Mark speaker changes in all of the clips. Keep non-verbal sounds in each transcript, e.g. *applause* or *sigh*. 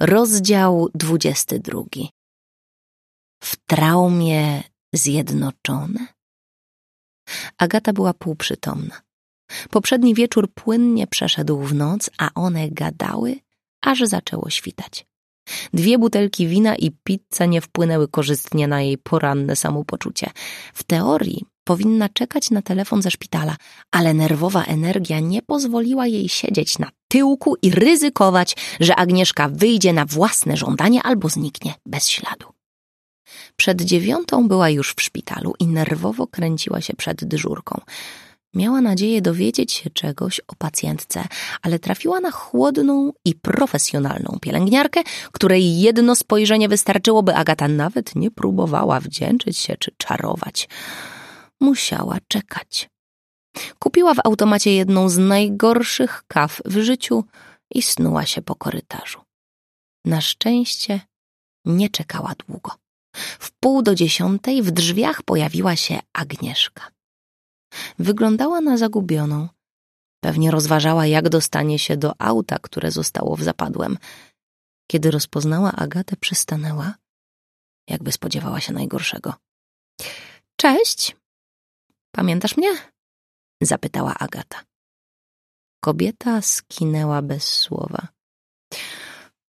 Speaker 1: Rozdział 22. W traumie zjednoczone? Agata była półprzytomna. Poprzedni wieczór płynnie przeszedł w noc, a one gadały, aż zaczęło świtać. Dwie butelki wina i pizza nie wpłynęły korzystnie na jej poranne samopoczucie. W teorii powinna czekać na telefon ze szpitala, ale nerwowa energia nie pozwoliła jej siedzieć na tyłku i ryzykować, że Agnieszka wyjdzie na własne żądanie albo zniknie bez śladu. Przed dziewiątą była już w szpitalu i nerwowo kręciła się przed dyżurką. Miała nadzieję dowiedzieć się czegoś o pacjentce, ale trafiła na chłodną i profesjonalną pielęgniarkę, której jedno spojrzenie wystarczyło, by Agata nawet nie próbowała wdzięczyć się czy czarować. Musiała czekać. Kupiła w automacie jedną z najgorszych kaw w życiu i snuła się po korytarzu. Na szczęście nie czekała długo. W pół do dziesiątej w drzwiach pojawiła się Agnieszka. Wyglądała na zagubioną. Pewnie rozważała, jak dostanie się do auta, które zostało w zapadłem. Kiedy rozpoznała Agatę, przystanęła, jakby spodziewała się najgorszego. Cześć! Pamiętasz mnie? Zapytała Agata. Kobieta skinęła bez słowa.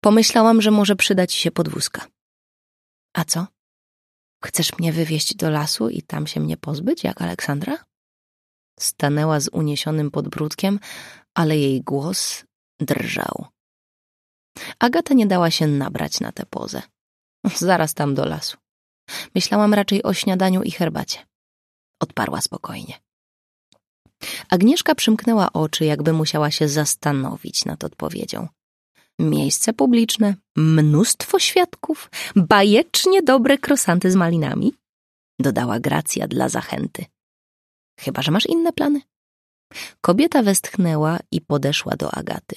Speaker 1: Pomyślałam, że może przyda ci się podwózka. A co? Chcesz mnie wywieźć do lasu i tam się mnie pozbyć, jak Aleksandra? Stanęła z uniesionym podbródkiem, ale jej głos drżał. Agata nie dała się nabrać na tę pozę. Zaraz tam do lasu. Myślałam raczej o śniadaniu i herbacie. Odparła spokojnie. Agnieszka przymknęła oczy, jakby musiała się zastanowić nad odpowiedzią. Miejsce publiczne, mnóstwo świadków, bajecznie dobre krosanty z malinami, dodała Gracja dla zachęty. Chyba, że masz inne plany. Kobieta westchnęła i podeszła do Agaty.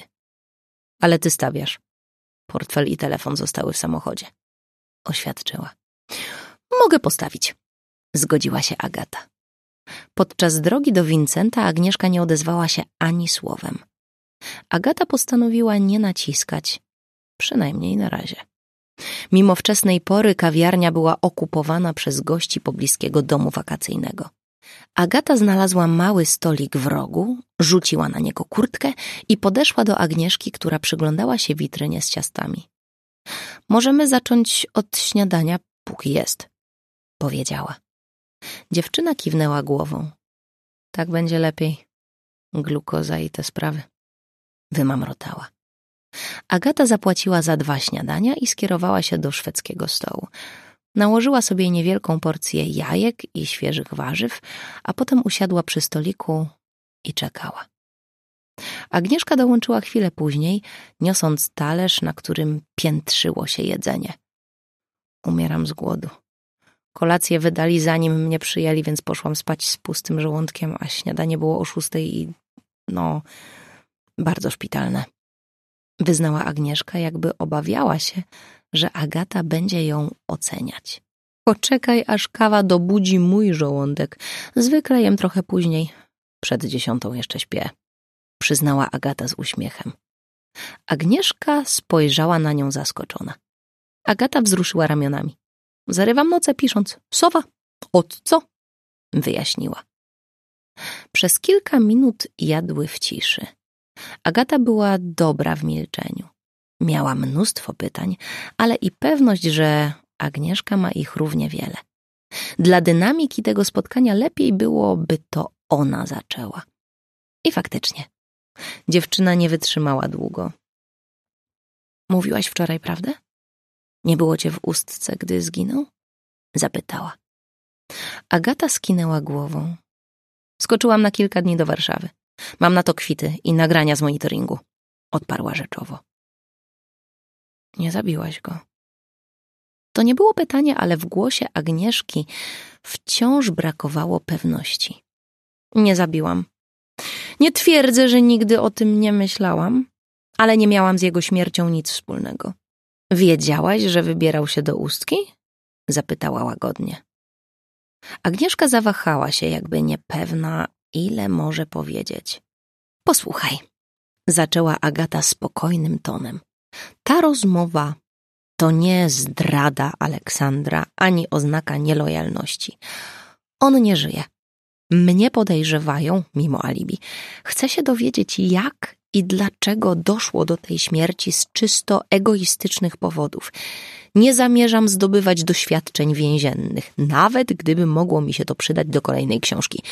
Speaker 1: Ale ty stawiasz. Portfel i telefon zostały w samochodzie. Oświadczyła. Mogę postawić. Zgodziła się Agata. Podczas drogi do Vincenta Agnieszka nie odezwała się ani słowem. Agata postanowiła nie naciskać, przynajmniej na razie. Mimo wczesnej pory kawiarnia była okupowana przez gości pobliskiego domu wakacyjnego. Agata znalazła mały stolik w rogu, rzuciła na niego kurtkę i podeszła do Agnieszki, która przyglądała się witrynie z ciastami. Możemy zacząć od śniadania, póki jest, powiedziała. Dziewczyna kiwnęła głową. Tak będzie lepiej. Glukoza i te sprawy. Wymamrotała. Agata zapłaciła za dwa śniadania i skierowała się do szwedzkiego stołu. Nałożyła sobie niewielką porcję jajek i świeżych warzyw, a potem usiadła przy stoliku i czekała. Agnieszka dołączyła chwilę później, niosąc talerz, na którym piętrzyło się jedzenie. Umieram z głodu. Kolację wydali zanim mnie przyjęli, więc poszłam spać z pustym żołądkiem, a śniadanie było o szóstej i no, bardzo szpitalne. Wyznała Agnieszka, jakby obawiała się, że Agata będzie ją oceniać. Poczekaj, aż kawa dobudzi mój żołądek. Zwykle jem trochę później. Przed dziesiątą jeszcze śpię. Przyznała Agata z uśmiechem. Agnieszka spojrzała na nią zaskoczona. Agata wzruszyła ramionami. Zarywam noce pisząc. Sowa. Od co? Wyjaśniła. Przez kilka minut jadły w ciszy. Agata była dobra w milczeniu. Miała mnóstwo pytań, ale i pewność, że Agnieszka ma ich równie wiele. Dla dynamiki tego spotkania lepiej byłoby to ona zaczęła. I faktycznie, dziewczyna nie wytrzymała długo. Mówiłaś wczoraj prawdę? Nie było cię w ustce, gdy zginął? Zapytała. Agata skinęła głową. Skoczyłam na kilka dni do Warszawy. Mam na to kwity i nagrania z monitoringu. Odparła rzeczowo. Nie zabiłaś go. To nie było pytanie, ale w głosie Agnieszki wciąż brakowało pewności. Nie zabiłam. Nie twierdzę, że nigdy o tym nie myślałam, ale nie miałam z jego śmiercią nic wspólnego. Wiedziałaś, że wybierał się do ustki? Zapytała łagodnie. Agnieszka zawahała się, jakby niepewna, ile może powiedzieć. Posłuchaj, zaczęła Agata spokojnym tonem. Ta rozmowa to nie zdrada Aleksandra ani oznaka nielojalności. On nie żyje. Mnie podejrzewają, mimo alibi. Chcę się dowiedzieć, jak i dlaczego doszło do tej śmierci z czysto egoistycznych powodów. Nie zamierzam zdobywać doświadczeń więziennych, nawet gdyby mogło mi się to przydać do kolejnej książki.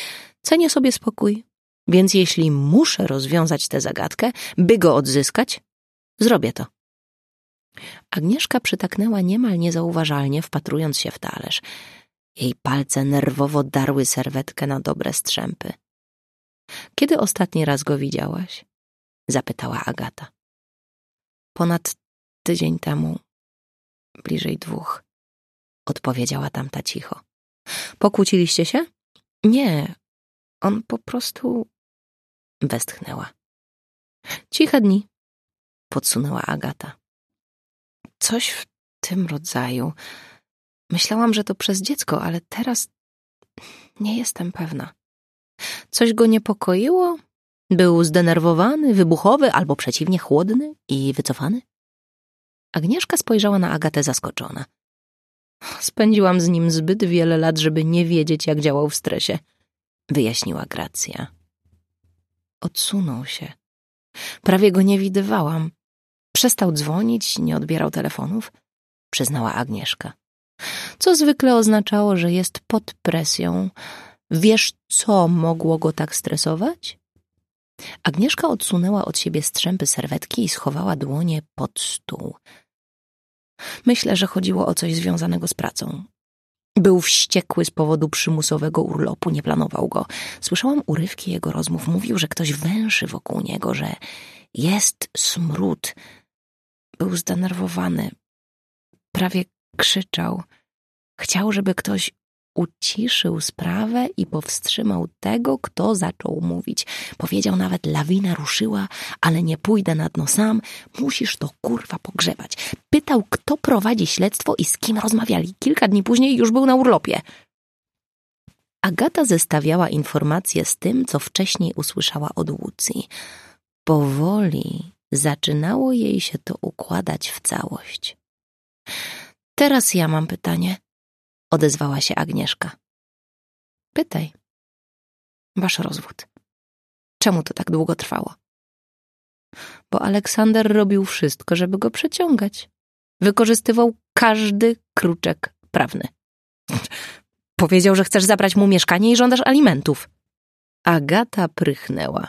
Speaker 1: Cenię sobie spokój, więc jeśli muszę rozwiązać tę zagadkę, by go odzyskać, zrobię to. Agnieszka przytaknęła niemal niezauważalnie, wpatrując się w talerz. Jej palce nerwowo darły serwetkę na dobre strzępy. Kiedy ostatni raz go widziałaś? Zapytała Agata. Ponad tydzień temu, bliżej dwóch, odpowiedziała tamta cicho. Pokłóciliście się? Nie, on po prostu westchnęła. Ciche dni, podsunęła Agata. Coś w tym rodzaju. Myślałam, że to przez dziecko, ale teraz nie jestem pewna. Coś go niepokoiło? Był zdenerwowany, wybuchowy albo przeciwnie chłodny i wycofany? Agnieszka spojrzała na Agatę zaskoczona. Spędziłam z nim zbyt wiele lat, żeby nie wiedzieć, jak działał w stresie, wyjaśniła Gracja. Odsunął się. Prawie go nie widywałam. Przestał dzwonić, nie odbierał telefonów, przyznała Agnieszka. Co zwykle oznaczało, że jest pod presją. Wiesz, co mogło go tak stresować? Agnieszka odsunęła od siebie strzępy serwetki i schowała dłonie pod stół. Myślę, że chodziło o coś związanego z pracą. Był wściekły z powodu przymusowego urlopu, nie planował go. Słyszałam urywki jego rozmów. Mówił, że ktoś węszy wokół niego, że jest smród. Był zdenerwowany. Prawie krzyczał. Chciał, żeby ktoś uciszył sprawę i powstrzymał tego, kto zaczął mówić. Powiedział nawet, lawina ruszyła, ale nie pójdę na dno sam, musisz to kurwa pogrzebać. Pytał, kto prowadzi śledztwo i z kim rozmawiali. Kilka dni później już był na urlopie. Agata zestawiała informacje z tym, co wcześniej usłyszała od Łucji. Powoli zaczynało jej się to układać w całość. Teraz ja mam pytanie odezwała się Agnieszka. Pytaj. Wasz rozwód. Czemu to tak długo trwało? Bo Aleksander robił wszystko, żeby go przeciągać. Wykorzystywał każdy kruczek prawny. Powiedział, że chcesz zabrać mu mieszkanie i żądasz alimentów. Agata prychnęła.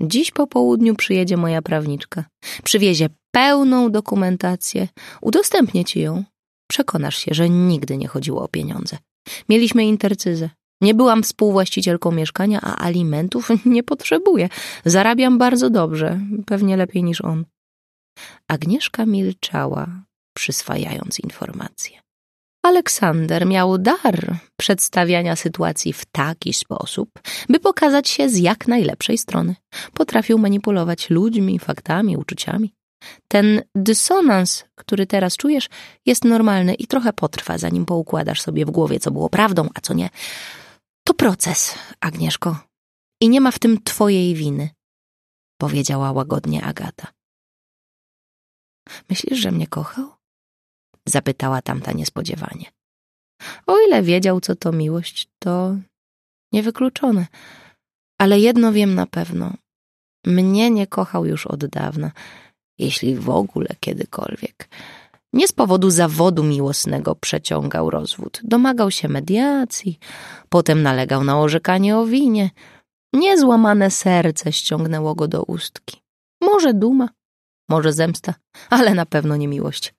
Speaker 1: Dziś po południu przyjedzie moja prawniczka. Przywiezie pełną dokumentację. Udostępnię ci ją. Przekonasz się, że nigdy nie chodziło o pieniądze. Mieliśmy intercyzę. Nie byłam współwłaścicielką mieszkania, a alimentów *laughs* nie potrzebuję. Zarabiam bardzo dobrze, pewnie lepiej niż on. Agnieszka milczała, przyswajając informacje. Aleksander miał dar przedstawiania sytuacji w taki sposób, by pokazać się z jak najlepszej strony. Potrafił manipulować ludźmi, faktami, uczuciami. Ten dysonans, który teraz czujesz, jest normalny i trochę potrwa, zanim poukładasz sobie w głowie, co było prawdą, a co nie. To proces, Agnieszko. I nie ma w tym twojej winy, powiedziała łagodnie Agata. Myślisz, że mnie kochał? Zapytała tamta niespodziewanie. O ile wiedział, co to miłość, to niewykluczone. Ale jedno wiem na pewno. Mnie nie kochał już od dawna jeśli w ogóle kiedykolwiek. Nie z powodu zawodu miłosnego przeciągał rozwód. Domagał się mediacji, potem nalegał na orzekanie o winie. Niezłamane serce ściągnęło go do ustki. Może duma, może zemsta, ale na pewno nie miłość.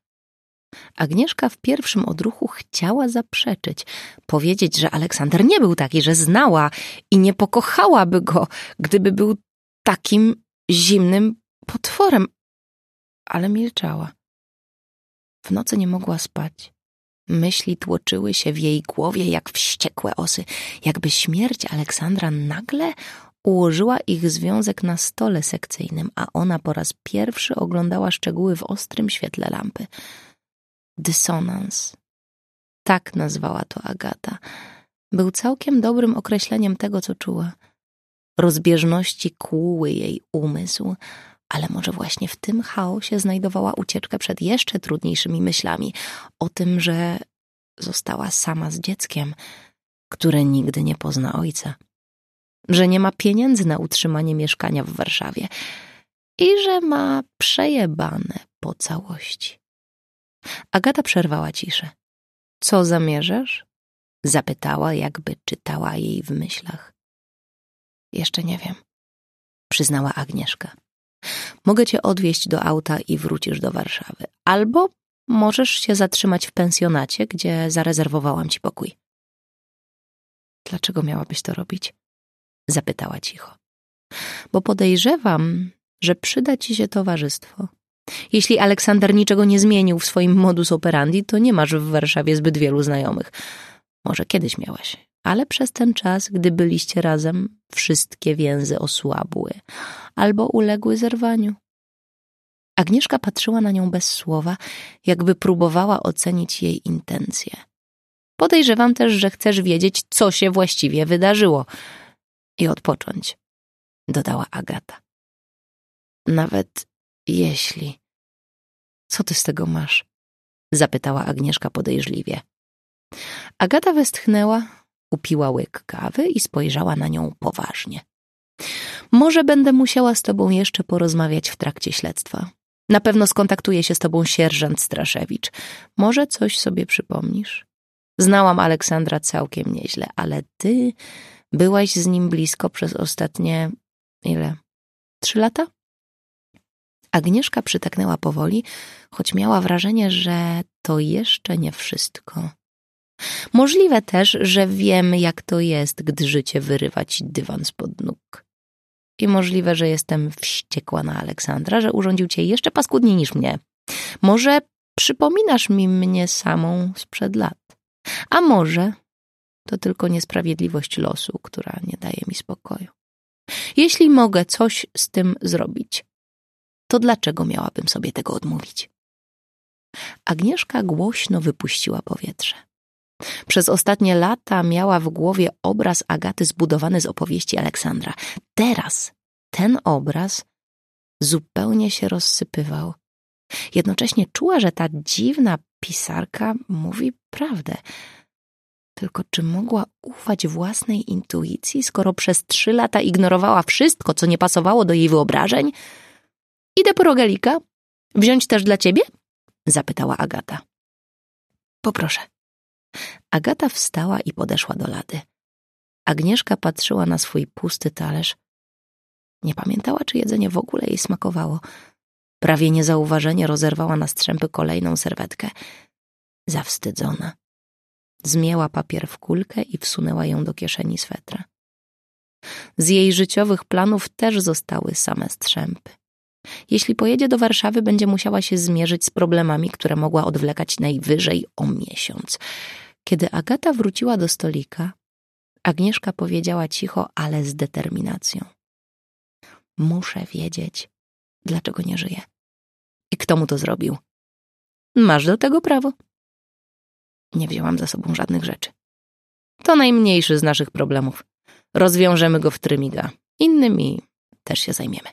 Speaker 1: Agnieszka w pierwszym odruchu chciała zaprzeczyć, powiedzieć, że Aleksander nie był taki, że znała i nie pokochałaby go, gdyby był takim zimnym potworem, ale milczała. W nocy nie mogła spać. Myśli tłoczyły się w jej głowie jak wściekłe osy, jakby śmierć Aleksandra nagle ułożyła ich związek na stole sekcyjnym, a ona po raz pierwszy oglądała szczegóły w ostrym świetle lampy. Dysonans. Tak nazwała to Agata. Był całkiem dobrym określeniem tego, co czuła. Rozbieżności kłuły jej umysł, Ale może właśnie w tym chaosie znajdowała ucieczkę przed jeszcze trudniejszymi myślami o tym, że została sama z dzieckiem, które nigdy nie pozna ojca, że nie ma pieniędzy na utrzymanie mieszkania w Warszawie i że ma przejebane po całości. Agata przerwała ciszę. Co zamierzasz? Zapytała, jakby czytała jej w myślach. Jeszcze nie wiem, przyznała Agnieszka. Mogę cię odwieźć do auta i wrócisz do Warszawy. Albo możesz się zatrzymać w pensjonacie, gdzie zarezerwowałam ci pokój. Dlaczego miałabyś to robić? Zapytała cicho. Bo podejrzewam, że przyda ci się towarzystwo. Jeśli Aleksander niczego nie zmienił w swoim modus operandi, to nie masz w Warszawie zbyt wielu znajomych. Może kiedyś miałaś, ale przez ten czas, gdy byliście razem, wszystkie więzy osłabły albo uległy zerwaniu. Agnieszka patrzyła na nią bez słowa, jakby próbowała ocenić jej intencje. Podejrzewam też, że chcesz wiedzieć, co się właściwie wydarzyło i odpocząć, dodała Agata. Nawet jeśli. Co ty z tego masz? zapytała Agnieszka podejrzliwie. Agata westchnęła, upiła łyk kawy i spojrzała na nią poważnie. Może będę musiała z tobą jeszcze porozmawiać w trakcie śledztwa. Na pewno skontaktuje się z tobą sierżant Straszewicz. Może coś sobie przypomnisz? Znałam Aleksandra całkiem nieźle, ale ty byłaś z nim blisko przez ostatnie... ile? Trzy lata? Agnieszka przytaknęła powoli, choć miała wrażenie, że to jeszcze nie wszystko. Możliwe też, że wiem, jak to jest, gdy życie wyrywa ci dywan spod nóg. I możliwe, że jestem wściekła na Aleksandra, że urządził cię jeszcze paskudniej niż mnie. Może przypominasz mi mnie samą sprzed lat. A może to tylko niesprawiedliwość losu, która nie daje mi spokoju. Jeśli mogę coś z tym zrobić, to dlaczego miałabym sobie tego odmówić? Agnieszka głośno wypuściła powietrze. Przez ostatnie lata miała w głowie obraz Agaty zbudowany z opowieści Aleksandra. Teraz ten obraz zupełnie się rozsypywał. Jednocześnie czuła, że ta dziwna pisarka mówi prawdę. Tylko czy mogła ufać własnej intuicji, skoro przez trzy lata ignorowała wszystko, co nie pasowało do jej wyobrażeń? Idę po rogalika. Wziąć też dla ciebie? Zapytała Agata. Poproszę. Agata wstała i podeszła do lady. Agnieszka patrzyła na swój pusty talerz. Nie pamiętała, czy jedzenie w ogóle jej smakowało. Prawie niezauważenie rozerwała na strzępy kolejną serwetkę. Zawstydzona. Zmięła papier w kulkę i wsunęła ją do kieszeni swetra. Z jej życiowych planów też zostały same strzępy. Jeśli pojedzie do Warszawy, będzie musiała się zmierzyć z problemami, które mogła odwlekać najwyżej o miesiąc. Kiedy Agata wróciła do stolika, Agnieszka powiedziała cicho, ale z determinacją. Muszę wiedzieć, dlaczego nie żyje. I kto mu to zrobił? Masz do tego prawo. Nie wzięłam za sobą żadnych rzeczy. To najmniejszy z naszych problemów. Rozwiążemy go w trymiga. Innymi też się zajmiemy.